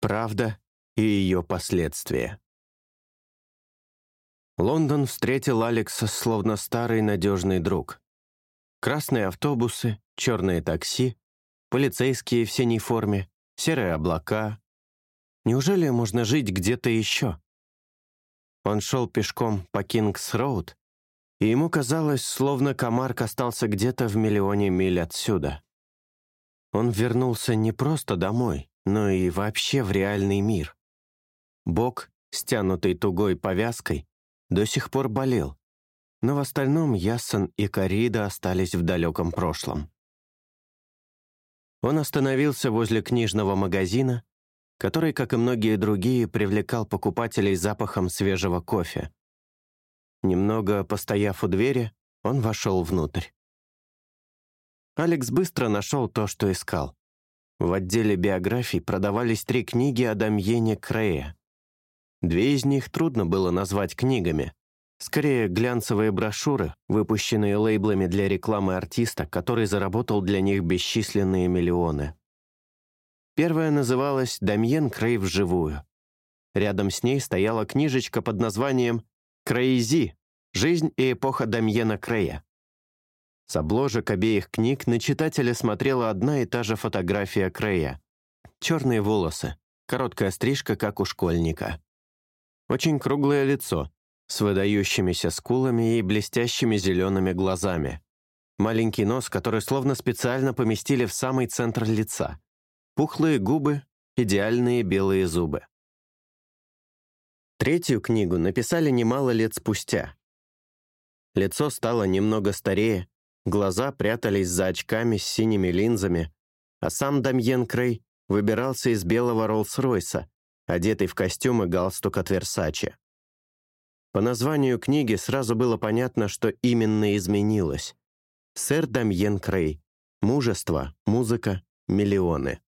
Правда и ее последствия. Лондон встретил Алекса словно старый надежный друг. Красные автобусы, черные такси, полицейские в синей форме, серые облака. Неужели можно жить где-то еще? Он шел пешком по Кингс-Роуд, и ему казалось, словно Камарк остался где-то в миллионе миль отсюда. Он вернулся не просто домой, но и вообще в реальный мир. Бок, стянутый тугой повязкой, до сих пор болел, но в остальном Яссон и Карида остались в далеком прошлом. Он остановился возле книжного магазина, который, как и многие другие, привлекал покупателей запахом свежего кофе. Немного постояв у двери, он вошел внутрь. Алекс быстро нашел то, что искал. В отделе биографий продавались три книги о Дамьене Крея. Две из них трудно было назвать книгами. Скорее, глянцевые брошюры, выпущенные лейблами для рекламы артиста, который заработал для них бесчисленные миллионы. Первая называлась «Дамьен Крей вживую». Рядом с ней стояла книжечка под названием «Крейзи. Жизнь и эпоха Дамьена Крея». С обложек обеих книг на читателя смотрела одна и та же фотография Крея. Черные волосы, короткая стрижка, как у школьника. Очень круглое лицо, с выдающимися скулами и блестящими зелеными глазами. Маленький нос, который словно специально поместили в самый центр лица. Пухлые губы, идеальные белые зубы. Третью книгу написали немало лет спустя. Лицо стало немного старее, глаза прятались за очками с синими линзами, а сам Дамьен Крей выбирался из белого Роллс-Ройса, одетый в костюм и галстук от Версаче. По названию книги сразу было понятно, что именно изменилось. Сэр Дамьен Крей. Мужество, музыка, миллионы.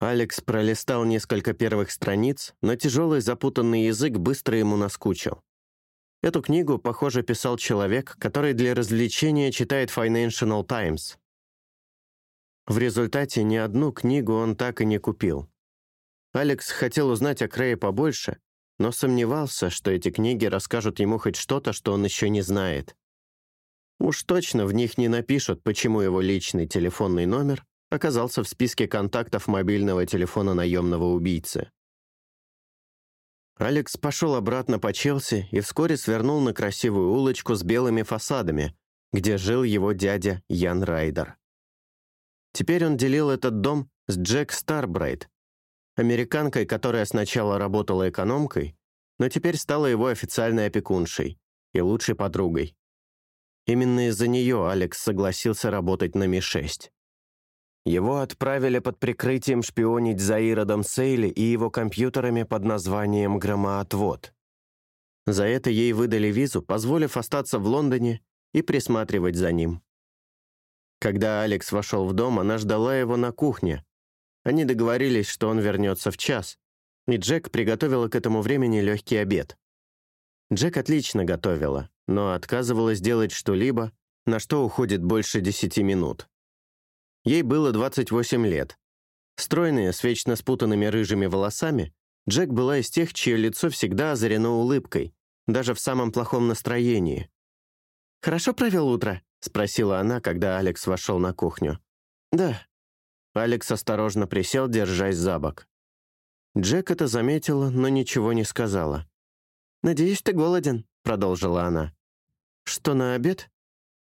Алекс пролистал несколько первых страниц, но тяжелый запутанный язык быстро ему наскучил. Эту книгу, похоже, писал человек, который для развлечения читает Financial Times. В результате ни одну книгу он так и не купил. Алекс хотел узнать о Крее побольше, но сомневался, что эти книги расскажут ему хоть что-то, что он еще не знает. Уж точно в них не напишут, почему его личный телефонный номер оказался в списке контактов мобильного телефона наемного убийцы. Алекс пошел обратно по Челси и вскоре свернул на красивую улочку с белыми фасадами, где жил его дядя Ян Райдер. Теперь он делил этот дом с Джек Старбрайт, американкой, которая сначала работала экономкой, но теперь стала его официальной опекуншей и лучшей подругой. Именно из-за нее Алекс согласился работать на Ми-6. Его отправили под прикрытием шпионить за Иродом Сейли и его компьютерами под названием «Громоотвод». За это ей выдали визу, позволив остаться в Лондоне и присматривать за ним. Когда Алекс вошел в дом, она ждала его на кухне. Они договорились, что он вернется в час, и Джек приготовила к этому времени легкий обед. Джек отлично готовила, но отказывалась делать что-либо, на что уходит больше десяти минут. Ей было 28 лет. Стройная, с вечно спутанными рыжими волосами, Джек была из тех, чье лицо всегда озарено улыбкой, даже в самом плохом настроении. «Хорошо провел утро?» — спросила она, когда Алекс вошел на кухню. «Да». Алекс осторожно присел, держась за бок. Джек это заметила, но ничего не сказала. «Надеюсь, ты голоден», — продолжила она. «Что на обед?»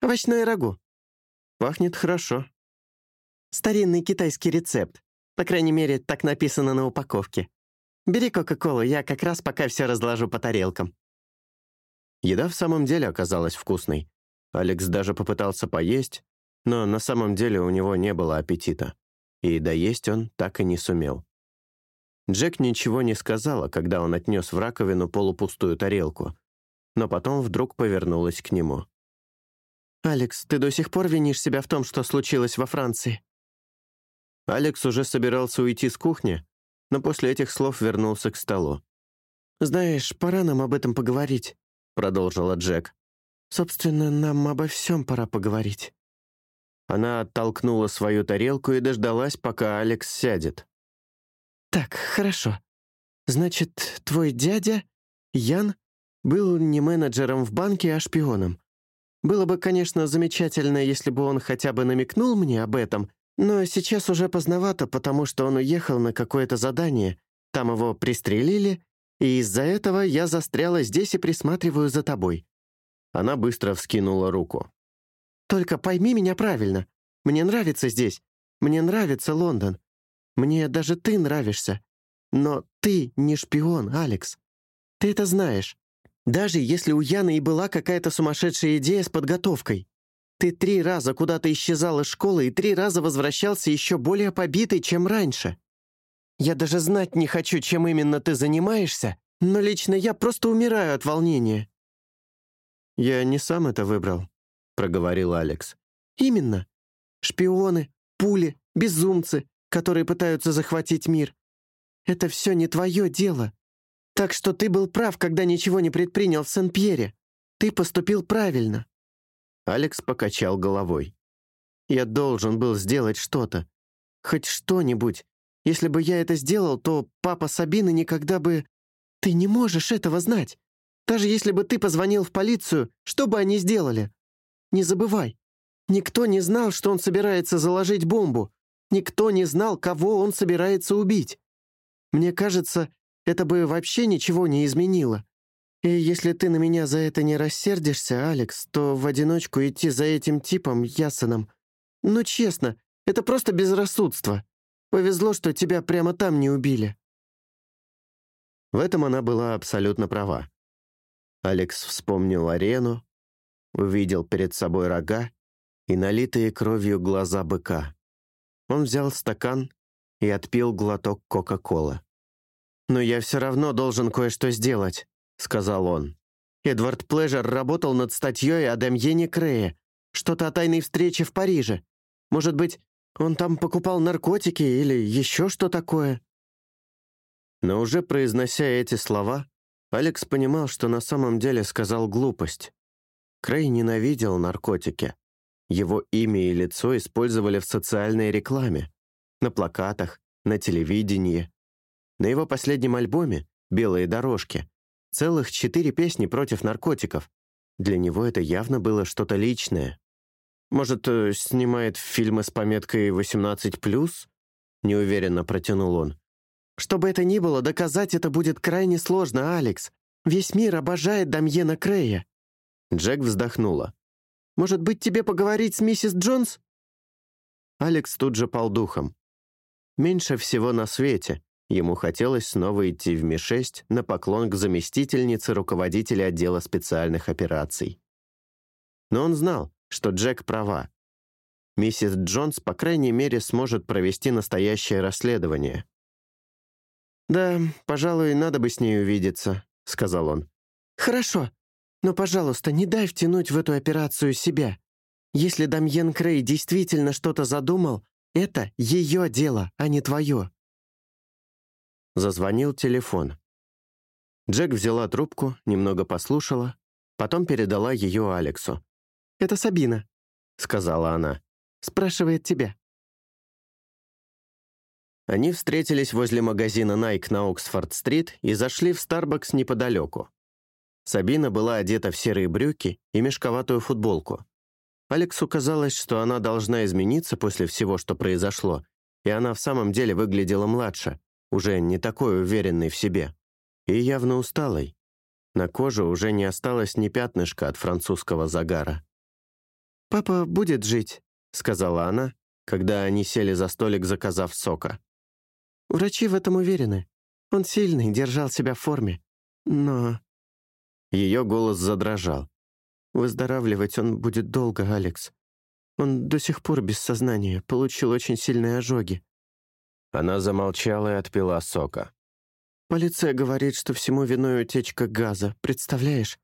«Овощное рагу». «Пахнет хорошо», Старинный китайский рецепт. По крайней мере, так написано на упаковке. Бери Кока-Колу, я как раз пока все разложу по тарелкам». Еда в самом деле оказалась вкусной. Алекс даже попытался поесть, но на самом деле у него не было аппетита. И доесть он так и не сумел. Джек ничего не сказала, когда он отнес в раковину полупустую тарелку, но потом вдруг повернулась к нему. «Алекс, ты до сих пор винишь себя в том, что случилось во Франции?» Алекс уже собирался уйти с кухни, но после этих слов вернулся к столу. «Знаешь, пора нам об этом поговорить», — продолжила Джек. «Собственно, нам обо всем пора поговорить». Она оттолкнула свою тарелку и дождалась, пока Алекс сядет. «Так, хорошо. Значит, твой дядя, Ян, был не менеджером в банке, а шпионом. Было бы, конечно, замечательно, если бы он хотя бы намекнул мне об этом, но сейчас уже поздновато, потому что он уехал на какое-то задание, там его пристрелили, и из-за этого я застряла здесь и присматриваю за тобой». Она быстро вскинула руку. «Только пойми меня правильно. Мне нравится здесь. Мне нравится Лондон. Мне даже ты нравишься. Но ты не шпион, Алекс. Ты это знаешь. Даже если у Яны и была какая-то сумасшедшая идея с подготовкой. Ты три раза куда-то исчезал из школы и три раза возвращался еще более побитый, чем раньше. Я даже знать не хочу, чем именно ты занимаешься, но лично я просто умираю от волнения». «Я не сам это выбрал», — проговорил Алекс. «Именно. Шпионы, пули, безумцы, которые пытаются захватить мир. Это все не твое дело. Так что ты был прав, когда ничего не предпринял в Сен-Пьере. Ты поступил правильно». Алекс покачал головой. «Я должен был сделать что-то. Хоть что-нибудь. Если бы я это сделал, то папа Сабины никогда бы... Ты не можешь этого знать. Даже если бы ты позвонил в полицию, что бы они сделали? Не забывай, никто не знал, что он собирается заложить бомбу. Никто не знал, кого он собирается убить. Мне кажется, это бы вообще ничего не изменило. И если ты на меня за это не рассердишься, Алекс, то в одиночку идти за этим типом, Ясаном... Ну, честно, это просто безрассудство. Повезло, что тебя прямо там не убили». В этом она была абсолютно права. Алекс вспомнил арену, увидел перед собой рога и налитые кровью глаза быка. Он взял стакан и отпил глоток Кока-Колы. «Но я все равно должен кое-что сделать», — сказал он. «Эдвард Плежер работал над статьей о Демьене Крее, что-то о тайной встрече в Париже. Может быть, он там покупал наркотики или еще что такое?» Но уже произнося эти слова, Алекс понимал, что на самом деле сказал глупость. Крей ненавидел наркотики. Его имя и лицо использовали в социальной рекламе, на плакатах, на телевидении. На его последнем альбоме «Белые дорожки» целых четыре песни против наркотиков. Для него это явно было что-то личное. Может, э, снимает фильмы с пометкой «18+,» — неуверенно протянул он. «Что бы это ни было, доказать это будет крайне сложно, Алекс. Весь мир обожает Дамьена Крея». Джек вздохнула. «Может быть, тебе поговорить с миссис Джонс?» Алекс тут же пал духом. Меньше всего на свете ему хотелось снова идти в Ми-6 на поклон к заместительнице руководителя отдела специальных операций. Но он знал, что Джек права. Миссис Джонс, по крайней мере, сможет провести настоящее расследование. «Да, пожалуй, надо бы с ней увидеться», — сказал он. «Хорошо, но, пожалуйста, не дай втянуть в эту операцию себя. Если Дамьен Крей действительно что-то задумал, это ее дело, а не твое». Зазвонил телефон. Джек взяла трубку, немного послушала, потом передала ее Алексу. «Это Сабина», — сказала она. «Спрашивает тебя». Они встретились возле магазина Nike на Оксфорд-стрит и зашли в Starbucks неподалеку. Сабина была одета в серые брюки и мешковатую футболку. Алексу казалось, что она должна измениться после всего, что произошло, и она в самом деле выглядела младше, уже не такой уверенной в себе. И явно усталой. На коже уже не осталось ни пятнышка от французского загара. «Папа будет жить», — сказала она, когда они сели за столик, заказав сока. «Врачи в этом уверены. Он сильный, держал себя в форме. Но...» Ее голос задрожал. «Выздоравливать он будет долго, Алекс. Он до сих пор без сознания, получил очень сильные ожоги». Она замолчала и отпила сока. «Полиция говорит, что всему виной утечка газа, представляешь?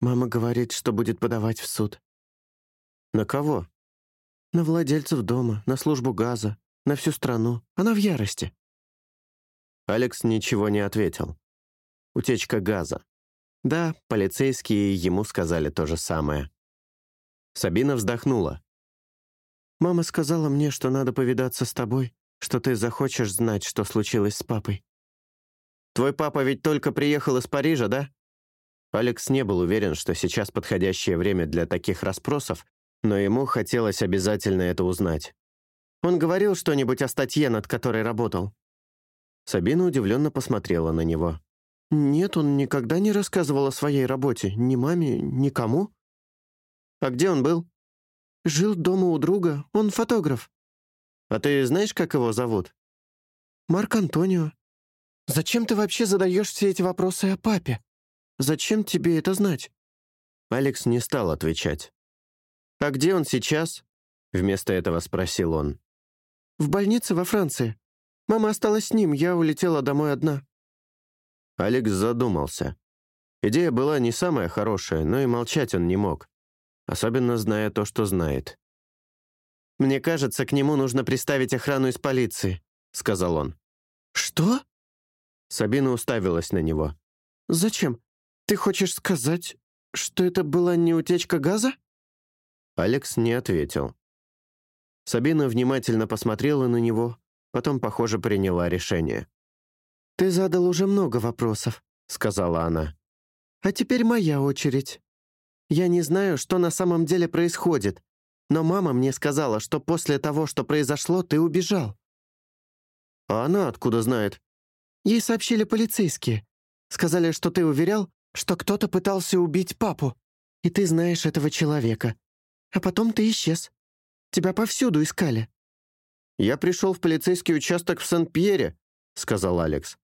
Мама говорит, что будет подавать в суд. «На кого?» «На владельцев дома, на службу газа, на всю страну. Она в ярости». Алекс ничего не ответил. Утечка газа. Да, полицейские ему сказали то же самое. Сабина вздохнула. «Мама сказала мне, что надо повидаться с тобой, что ты захочешь знать, что случилось с папой». «Твой папа ведь только приехал из Парижа, да?» Алекс не был уверен, что сейчас подходящее время для таких расспросов, но ему хотелось обязательно это узнать. «Он говорил что-нибудь о статье, над которой работал?» Сабина удивленно посмотрела на него. «Нет, он никогда не рассказывал о своей работе. Ни маме, никому». «А где он был?» «Жил дома у друга. Он фотограф». «А ты знаешь, как его зовут?» «Марк Антонио». «Зачем ты вообще задаешь все эти вопросы о папе? Зачем тебе это знать?» Алекс не стал отвечать. «А где он сейчас?» Вместо этого спросил он. «В больнице во Франции. Мама осталась с ним, я улетела домой одна». Алекс задумался. Идея была не самая хорошая, но и молчать он не мог. Особенно зная то, что знает. «Мне кажется, к нему нужно приставить охрану из полиции», — сказал он. «Что?» Сабина уставилась на него. «Зачем? Ты хочешь сказать, что это была не утечка газа?» Алекс не ответил. Сабина внимательно посмотрела на него, потом, похоже, приняла решение. «Ты задал уже много вопросов», — сказала она. «А теперь моя очередь. Я не знаю, что на самом деле происходит, но мама мне сказала, что после того, что произошло, ты убежал». «А она откуда знает?» Ей сообщили полицейские. Сказали, что ты уверял, что кто-то пытался убить папу, и ты знаешь этого человека. А потом ты исчез. Тебя повсюду искали». «Я пришел в полицейский участок в Сент-Пьере», — сказал Алекс.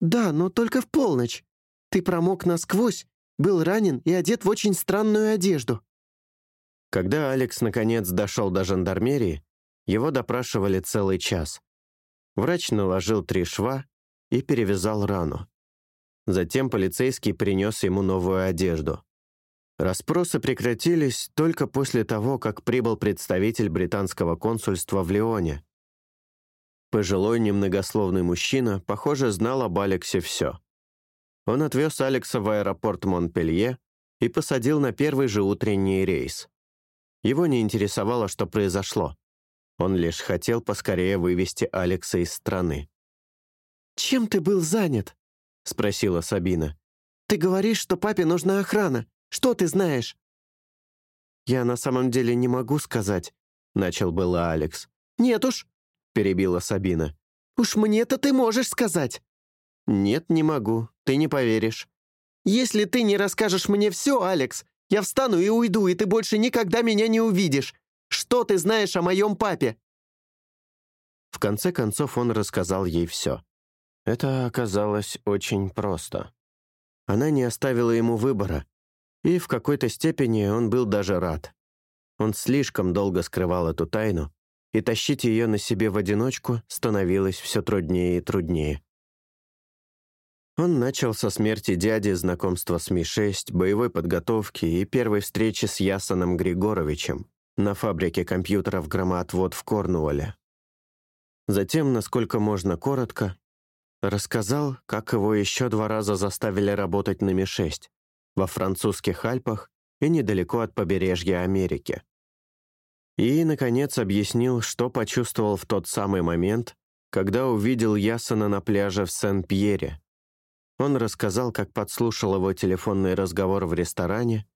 «Да, но только в полночь. Ты промок насквозь, был ранен и одет в очень странную одежду». Когда Алекс наконец дошел до жандармерии, его допрашивали целый час. Врач наложил три шва и перевязал рану. Затем полицейский принес ему новую одежду. Распросы прекратились только после того, как прибыл представитель британского консульства в Лионе. Пожилой немногословный мужчина, похоже, знал об Алексе все. Он отвез Алекса в аэропорт Монпелье и посадил на первый же утренний рейс. Его не интересовало, что произошло. Он лишь хотел поскорее вывести Алекса из страны. «Чем ты был занят?» — спросила Сабина. «Ты говоришь, что папе нужна охрана. Что ты знаешь?» «Я на самом деле не могу сказать», — начал было Алекс. «Нет уж, — перебила Сабина. «Уж мне-то ты можешь сказать». «Нет, не могу. Ты не поверишь». «Если ты не расскажешь мне все, Алекс, я встану и уйду, и ты больше никогда меня не увидишь. Что ты знаешь о моем папе?» В конце концов он рассказал ей все. Это оказалось очень просто. Она не оставила ему выбора, и в какой-то степени он был даже рад. Он слишком долго скрывал эту тайну, и тащить ее на себе в одиночку становилось все труднее и труднее. Он начал со смерти дяди, знакомства с Ми-6, боевой подготовки и первой встречи с Ясаном Григоровичем на фабрике компьютеров «Громоотвод» в Корнуолле. Затем, насколько можно коротко, рассказал, как его еще два раза заставили работать на Ми-6 во французских Альпах и недалеко от побережья Америки. И, наконец, объяснил, что почувствовал в тот самый момент, когда увидел Ясона на пляже в Сен-Пьере. Он рассказал, как подслушал его телефонный разговор в ресторане,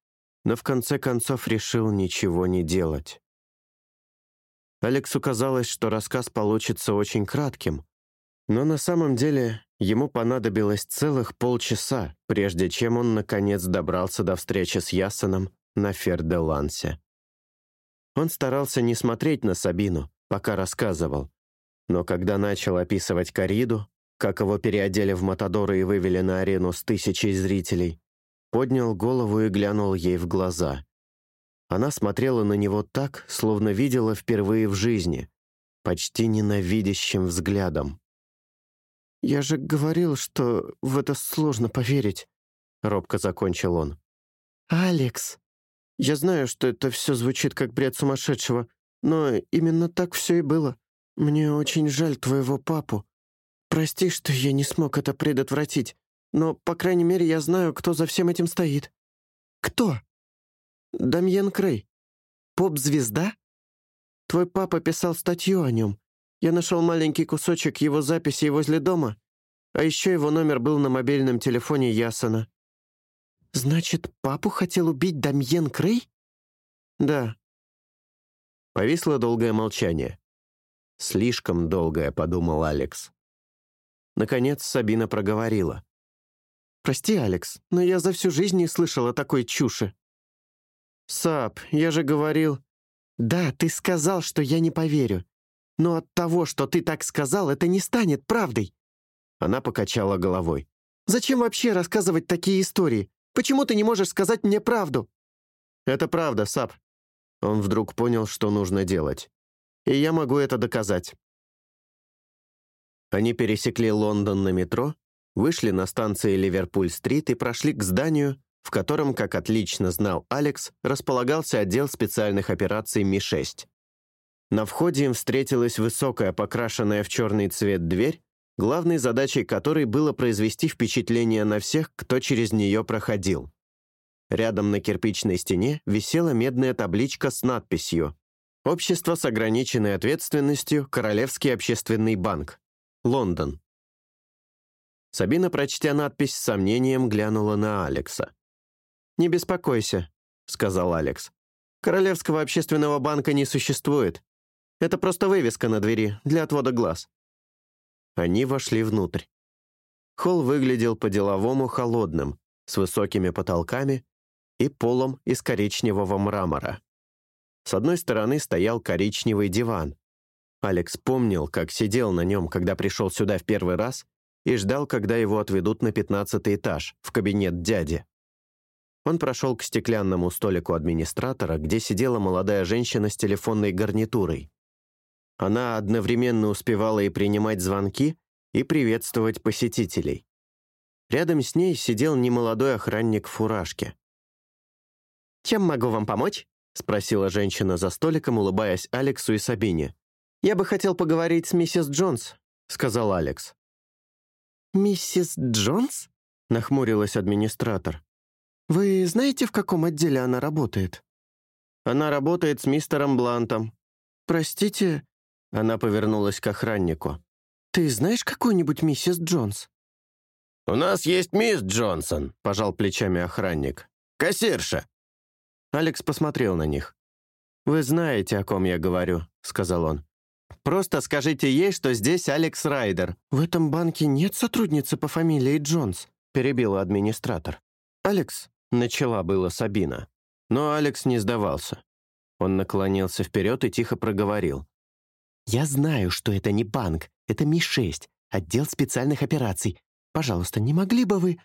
но в конце концов решил ничего не делать. Алексу казалось, что рассказ получится очень кратким, но на самом деле ему понадобилось целых полчаса, прежде чем он, наконец, добрался до встречи с Ясоном на Фер-де-Лансе. Он старался не смотреть на Сабину, пока рассказывал. Но когда начал описывать кориду, как его переодели в Матадоры и вывели на арену с тысячей зрителей, поднял голову и глянул ей в глаза. Она смотрела на него так, словно видела впервые в жизни, почти ненавидящим взглядом. «Я же говорил, что в это сложно поверить», — робко закончил он. «Алекс!» Я знаю, что это все звучит как бред сумасшедшего, но именно так все и было. Мне очень жаль твоего папу. Прости, что я не смог это предотвратить, но, по крайней мере, я знаю, кто за всем этим стоит». «Кто?» «Дамьен Крей. Поп-звезда? Твой папа писал статью о нем. Я нашел маленький кусочек его записей возле дома, а еще его номер был на мобильном телефоне Ясона». «Значит, папу хотел убить Дамьен Крей?» «Да». Повисло долгое молчание. «Слишком долгое», — подумал Алекс. Наконец Сабина проговорила. «Прости, Алекс, но я за всю жизнь не слышала такой чуши». «Сап, я же говорил...» «Да, ты сказал, что я не поверю. Но от того, что ты так сказал, это не станет правдой». Она покачала головой. «Зачем вообще рассказывать такие истории? Почему ты не можешь сказать мне правду?» «Это правда, Сап». Он вдруг понял, что нужно делать. «И я могу это доказать». Они пересекли Лондон на метро, вышли на станции Ливерпуль-стрит и прошли к зданию, в котором, как отлично знал Алекс, располагался отдел специальных операций Ми-6. На входе им встретилась высокая, покрашенная в черный цвет дверь, главной задачей которой было произвести впечатление на всех, кто через нее проходил. Рядом на кирпичной стене висела медная табличка с надписью «Общество с ограниченной ответственностью, Королевский общественный банк. Лондон». Сабина, прочтя надпись с сомнением, глянула на Алекса. «Не беспокойся», — сказал Алекс. «Королевского общественного банка не существует. Это просто вывеска на двери для отвода глаз». Они вошли внутрь. Холл выглядел по-деловому холодным, с высокими потолками и полом из коричневого мрамора. С одной стороны стоял коричневый диван. Алекс помнил, как сидел на нем, когда пришел сюда в первый раз, и ждал, когда его отведут на пятнадцатый этаж, в кабинет дяди. Он прошел к стеклянному столику администратора, где сидела молодая женщина с телефонной гарнитурой. Она одновременно успевала и принимать звонки, и приветствовать посетителей. Рядом с ней сидел немолодой охранник в фуражке. «Чем могу вам помочь?» — спросила женщина за столиком, улыбаясь Алексу и Сабине. «Я бы хотел поговорить с миссис Джонс», — сказал Алекс. «Миссис Джонс?» — нахмурилась администратор. «Вы знаете, в каком отделе она работает?» «Она работает с мистером Блантом». «Простите...» — она повернулась к охраннику. «Ты знаешь какую-нибудь миссис Джонс?» «У нас есть мисс Джонсон», — пожал плечами охранник. «Кассирша». Алекс посмотрел на них. «Вы знаете, о ком я говорю», — сказал он. Просто скажите ей, что здесь Алекс Райдер». «В этом банке нет сотрудницы по фамилии Джонс», — перебила администратор. «Алекс», — начала было Сабина. Но Алекс не сдавался. Он наклонился вперед и тихо проговорил. «Я знаю, что это не банк, это Ми-6, отдел специальных операций. Пожалуйста, не могли бы вы...»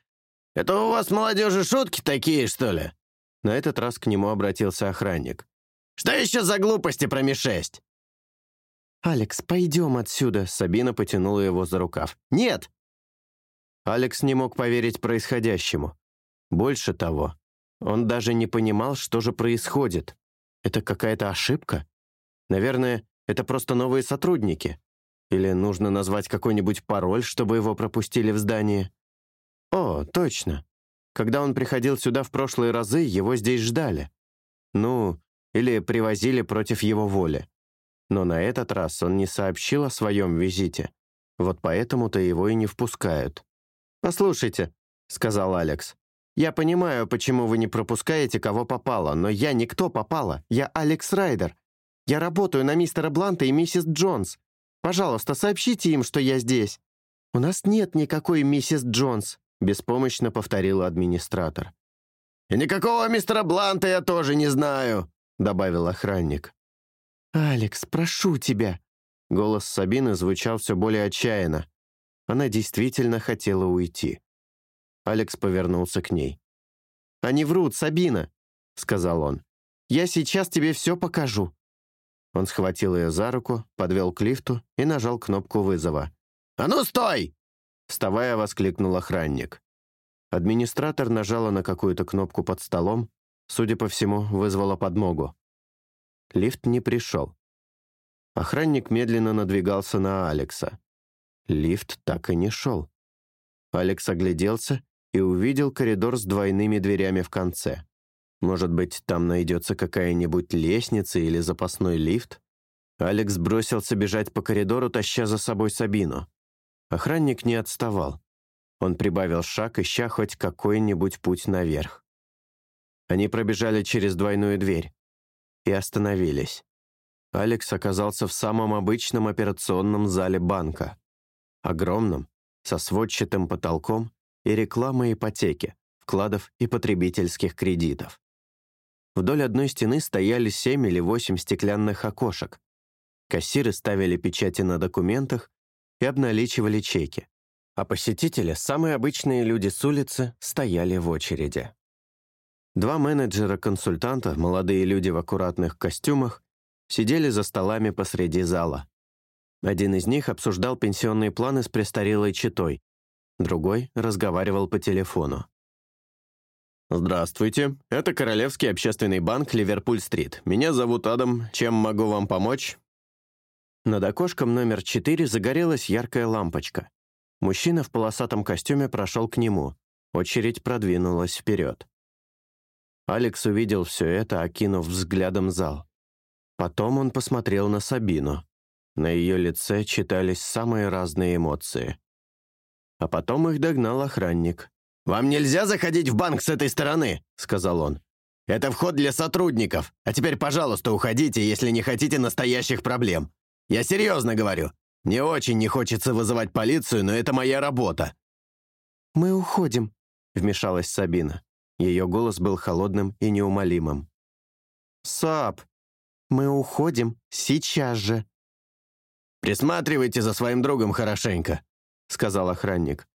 «Это у вас, молодежи, шутки такие, что ли?» На этот раз к нему обратился охранник. «Что еще за глупости про Ми-6?» «Алекс, пойдем отсюда!» Сабина потянула его за рукав. «Нет!» Алекс не мог поверить происходящему. Больше того, он даже не понимал, что же происходит. Это какая-то ошибка? Наверное, это просто новые сотрудники. Или нужно назвать какой-нибудь пароль, чтобы его пропустили в здание? О, точно. Когда он приходил сюда в прошлые разы, его здесь ждали. Ну, или привозили против его воли. Но на этот раз он не сообщил о своем визите. Вот поэтому-то его и не впускают. «Послушайте», — сказал Алекс, «я понимаю, почему вы не пропускаете, кого попало, но я никто попало, я Алекс Райдер. Я работаю на мистера Бланта и миссис Джонс. Пожалуйста, сообщите им, что я здесь». «У нас нет никакой миссис Джонс», — беспомощно повторил администратор. «И никакого мистера Бланта я тоже не знаю», — добавил охранник. «Алекс, прошу тебя!» Голос Сабины звучал все более отчаянно. Она действительно хотела уйти. Алекс повернулся к ней. «Они врут, Сабина!» — сказал он. «Я сейчас тебе все покажу». Он схватил ее за руку, подвел к лифту и нажал кнопку вызова. «А ну, стой!» Вставая, воскликнул охранник. Администратор нажала на какую-то кнопку под столом, судя по всему, вызвала подмогу. Лифт не пришел. Охранник медленно надвигался на Алекса. Лифт так и не шел. Алекс огляделся и увидел коридор с двойными дверями в конце. Может быть, там найдется какая-нибудь лестница или запасной лифт? Алекс бросился бежать по коридору, таща за собой Сабину. Охранник не отставал. Он прибавил шаг, ища хоть какой-нибудь путь наверх. Они пробежали через двойную дверь и остановились. Алекс оказался в самом обычном операционном зале банка. Огромном, со сводчатым потолком и рекламой ипотеки, вкладов и потребительских кредитов. Вдоль одной стены стояли семь или восемь стеклянных окошек. Кассиры ставили печати на документах и обналичивали чеки. А посетители, самые обычные люди с улицы, стояли в очереди. Два менеджера-консультанта, молодые люди в аккуратных костюмах, сидели за столами посреди зала. Один из них обсуждал пенсионные планы с престарелой читой, другой разговаривал по телефону. «Здравствуйте, это Королевский общественный банк Ливерпуль-стрит. Меня зовут Адам. Чем могу вам помочь?» Над окошком номер 4 загорелась яркая лампочка. Мужчина в полосатом костюме прошел к нему. Очередь продвинулась вперед. Алекс увидел все это, окинув взглядом зал. Потом он посмотрел на Сабину. На ее лице читались самые разные эмоции. А потом их догнал охранник. «Вам нельзя заходить в банк с этой стороны», — сказал он. «Это вход для сотрудников. А теперь, пожалуйста, уходите, если не хотите настоящих проблем. Я серьезно говорю. Мне очень не хочется вызывать полицию, но это моя работа». «Мы уходим», — вмешалась Сабина. Ее голос был холодным и неумолимым. «Саб, мы уходим сейчас же». «Присматривайте за своим другом хорошенько», — сказал охранник.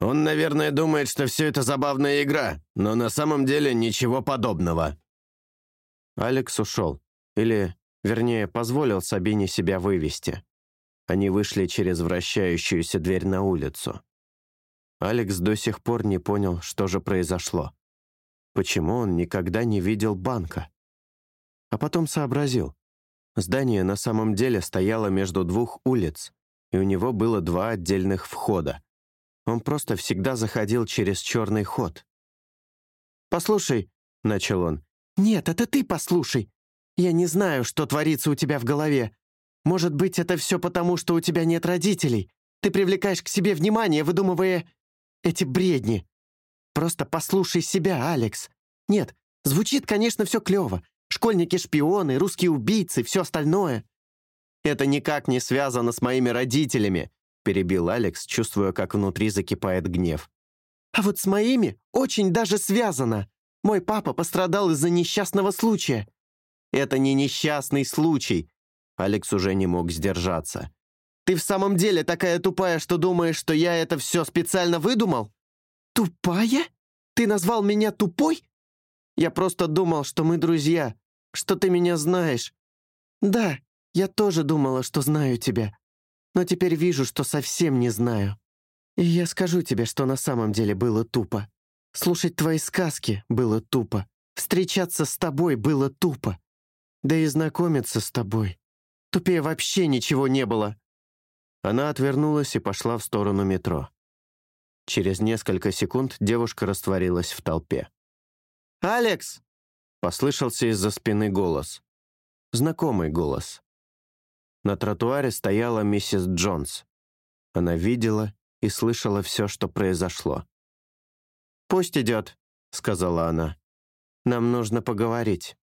«Он, наверное, думает, что все это забавная игра, но на самом деле ничего подобного». Алекс ушел. Или, вернее, позволил Сабине себя вывести. Они вышли через вращающуюся дверь на улицу. Алекс до сих пор не понял, что же произошло. Почему он никогда не видел банка? А потом сообразил. Здание на самом деле стояло между двух улиц, и у него было два отдельных входа. Он просто всегда заходил через черный ход. «Послушай», — начал он. «Нет, это ты послушай. Я не знаю, что творится у тебя в голове. Может быть, это все потому, что у тебя нет родителей. Ты привлекаешь к себе внимание, выдумывая эти бредни. Просто послушай себя, Алекс. Нет, звучит, конечно, все клево. Школьники-шпионы, русские убийцы, все остальное. Это никак не связано с моими родителями, перебил Алекс, чувствуя, как внутри закипает гнев. А вот с моими очень даже связано. Мой папа пострадал из-за несчастного случая. Это не несчастный случай. Алекс уже не мог сдержаться. Ты в самом деле такая тупая, что думаешь, что я это все специально выдумал? Тупая? Ты назвал меня тупой? Я просто думал, что мы друзья, что ты меня знаешь. Да, я тоже думала, что знаю тебя. Но теперь вижу, что совсем не знаю. И я скажу тебе, что на самом деле было тупо. Слушать твои сказки было тупо. Встречаться с тобой было тупо. Да и знакомиться с тобой. Тупее вообще ничего не было. Она отвернулась и пошла в сторону метро. Через несколько секунд девушка растворилась в толпе. «Алекс!» — послышался из-за спины голос. Знакомый голос. На тротуаре стояла миссис Джонс. Она видела и слышала все, что произошло. «Пусть идет», — сказала она. «Нам нужно поговорить».